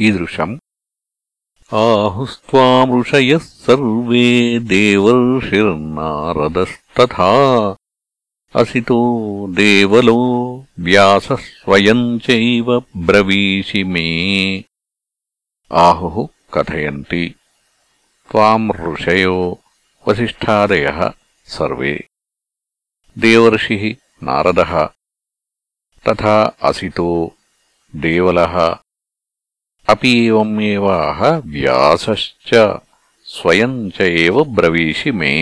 ईदृशम्। आहुस्त्वामृषयः सर्वे देवर्षिर्नारदस्तथा। असितो देवलो व्यासः स्वयम् चैव ब्रवीषि मे। आहुः कथयन्ति। त्वाम् ऋषयो वसिष्ठादयः सर्वे। देवर्षिः नारदः। तथा असितो देवलः अपि एवमेवाह व्यासश्च स्वयम् च एव ब्रवीषि मे